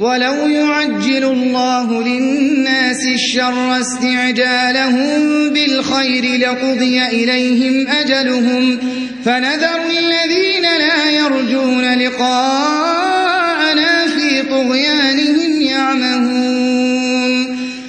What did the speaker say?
ولو يعجل الله للناس الشر استعجالهم بالخير لقضي إليهم أجلهم فنذر الذين لا يرجون لقاء